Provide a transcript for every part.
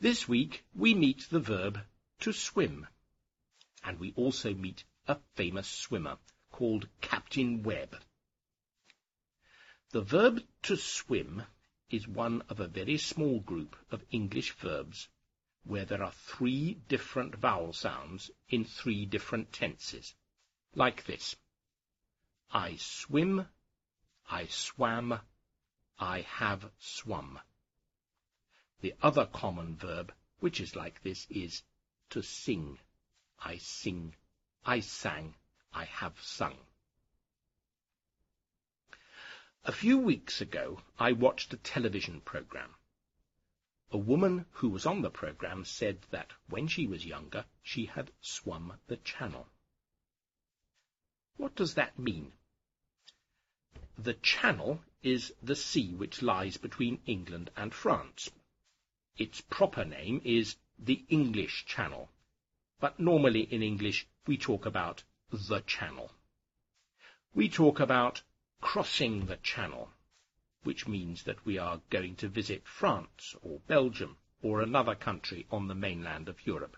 This week we meet the verb to swim, and we also meet a famous swimmer called Captain Webb. The verb to swim is one of a very small group of English verbs where there are three different vowel sounds in three different tenses, like this. I swim, I swam, I have swum. The other common verb, which is like this, is to sing. I sing, I sang, I have sung. A few weeks ago, I watched a television program. A woman who was on the program said that when she was younger, she had swum the channel. What does that mean? The Channel is the sea which lies between England and France. Its proper name is the English Channel, but normally in English we talk about the Channel. We talk about crossing the Channel, which means that we are going to visit France or Belgium or another country on the mainland of Europe.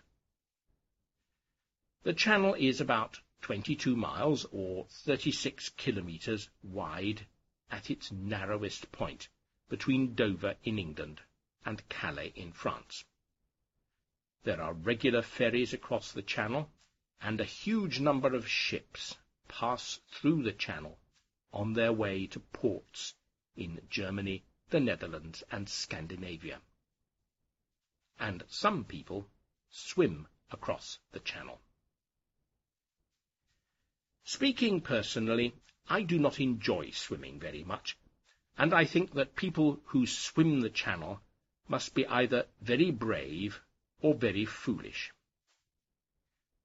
The channel is about 22 miles or 36 kilometres wide at its narrowest point between Dover in England and Calais in France. There are regular ferries across the channel, and a huge number of ships pass through the channel on their way to ports in Germany, the Netherlands, and Scandinavia. And some people swim across the channel. Speaking personally, I do not enjoy swimming very much, and I think that people who swim the channel must be either very brave or very foolish.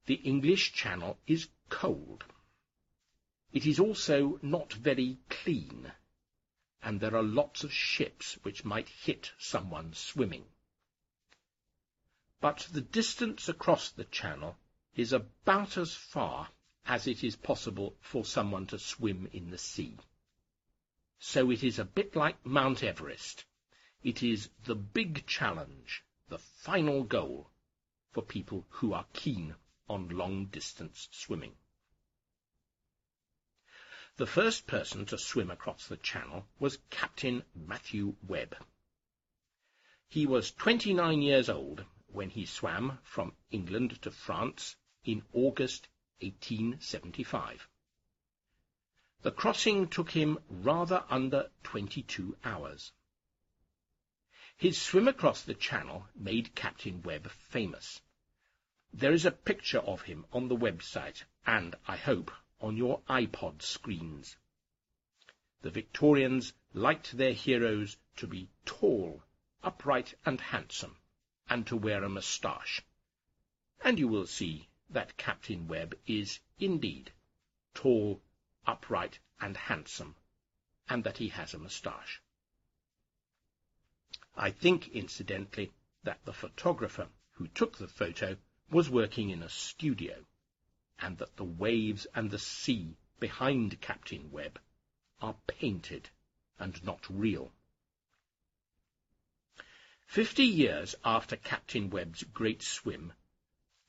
The English Channel is cold. It is also not very clean, and there are lots of ships which might hit someone swimming. But the distance across the channel is about as far as it is possible for someone to swim in the sea. So it is a bit like Mount Everest. It is the big challenge, the final goal for people who are keen on long-distance swimming. The first person to swim across the channel was Captain Matthew Webb. He was 29 years old when he swam from England to France in August 1875. The crossing took him rather under 22 hours. His swim across the channel made Captain Webb famous. There is a picture of him on the website and, I hope, on your iPod screens. The Victorians liked their heroes to be tall, upright, and handsome, and to wear a moustache. And you will see that Captain Webb is indeed tall, upright, and handsome, and that he has a moustache. I think, incidentally, that the photographer who took the photo was working in a studio and that the waves and the sea behind Captain Webb are painted and not real. Fifty years after Captain Webb's great swim,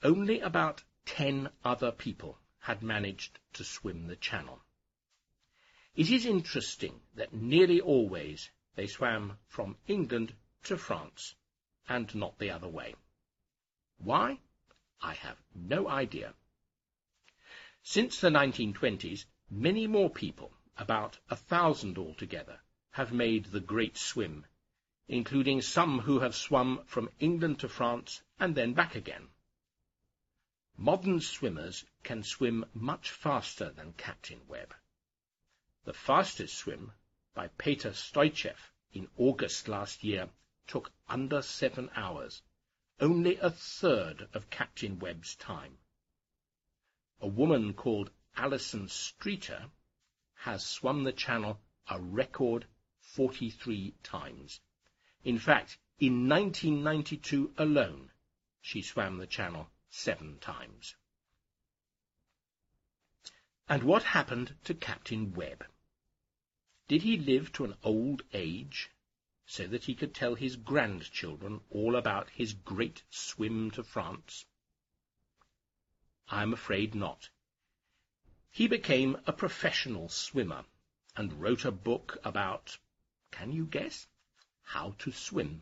only about ten other people had managed to swim the channel. It is interesting that nearly always they swam from England to France, and not the other way. Why? I have no idea. Since the 1920s, many more people, about a thousand altogether, have made the great swim, including some who have swum from England to France and then back again. Modern swimmers can swim much faster than Captain Webb. The fastest swim, by Peter Stoichev in August last year, took under seven hours, only a third of Captain Webb's time a woman called Alison Streeter has swum the channel a record 43 times. In fact, in 1992 alone, she swam the channel seven times. And what happened to Captain Webb? Did he live to an old age? So that he could tell his grandchildren all about his great swim to France? I'm afraid not. He became a professional swimmer and wrote a book about, can you guess, how to swim.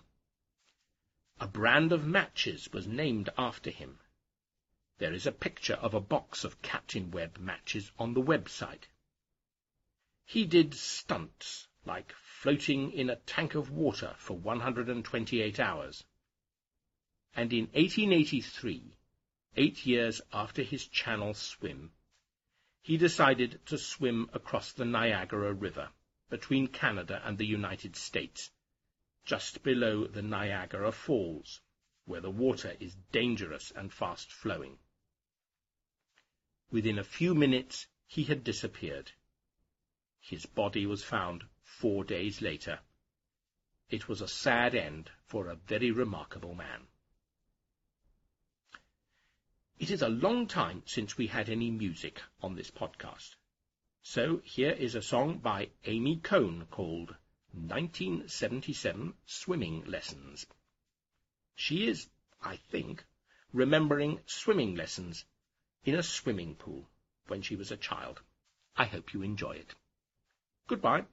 A brand of matches was named after him. There is a picture of a box of Captain Webb matches on the website. He did stunts, like floating in a tank of water for 128 hours. And in 1883, eight years after his Channel swim, he decided to swim across the Niagara River between Canada and the United States, just below the Niagara Falls, where the water is dangerous and fast-flowing. Within a few minutes he had disappeared. His body was found four days later. It was a sad end for a very remarkable man. It is a long time since we had any music on this podcast. So here is a song by Amy Cohn called 1977 Swimming Lessons. She is, I think, remembering swimming lessons in a swimming pool when she was a child. I hope you enjoy it. Goodbye.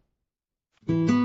Thank you.